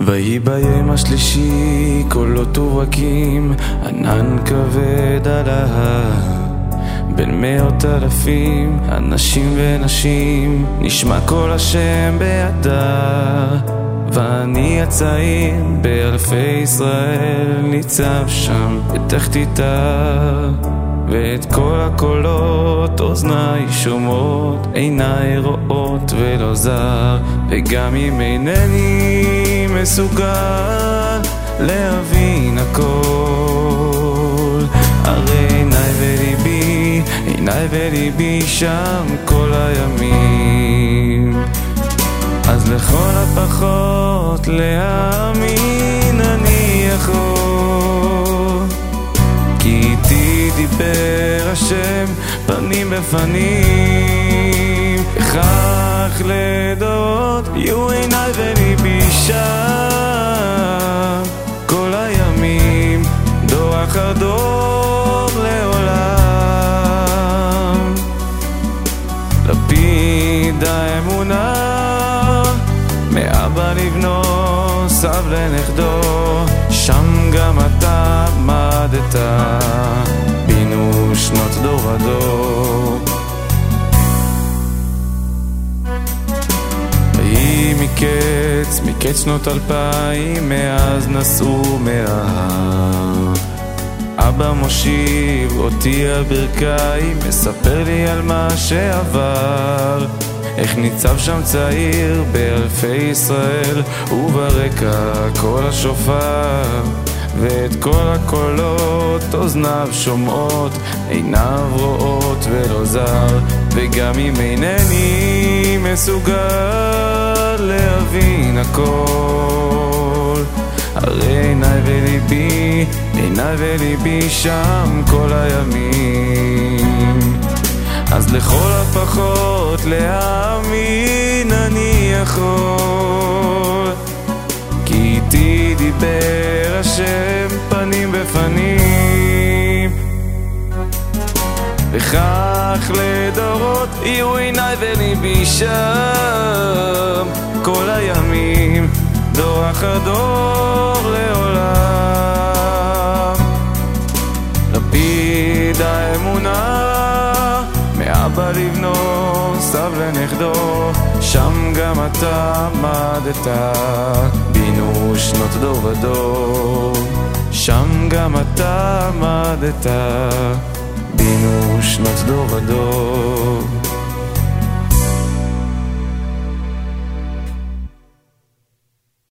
ויהי ביום השלישי קולות וברקים, ענן כבד על ההר. בין מאות אלפים, אנשים ונשים, נשמע קול השם בהדר. ואני הצעיר באלפי ישראל ניצב שם בתחתית ההר. ואת כל הקולות אוזניי שומעות, עיניי רואות ולא זר, וגם אם אינני מסוגל להבין הכל, הרי עיניי וליבי, עיניי וליבי שם כל הימים. אז לכל הפחות להאמין אני יכול, כי איתי דיבר השם פנים בפנים, וכך לדורות יהיו עיניי וליבי שם כל הימים, דור אחר דור לעולם. לפיד האמונה מאבא לבנו, סב לנכדו, שם גם אתה עמדת, בינו שנות דור ודור. מקץ, מקץ שנות אלפיים, מאז נסעו מההר. אבא מושיב אותי על ברכיים, מספר לי על מה שעבר. איך ניצב שם צעיר באלפי ישראל, וברקע קול השופר. ואת כל הקולות אוזניו שומעות, עיניו רואות ולא זר, וגם אם אינני מסוגל להבין הכל, הרי עיניי וליבי, עיניי וליבי שם כל הימים. אז לכל הפחות להאמין אני יכול, כי איתי דיבר השם פנים בפנים. וכך לדורות יהיו עיניי וליבי שם כל הימים, דור אחר דור לעולם. לפיד האמונה מאבא לבנו, סב לנכדו, שם גם אתה עמדת, בינו שנות דור ודור. שם גם אתה עמדת, בינו שנות דור ודור.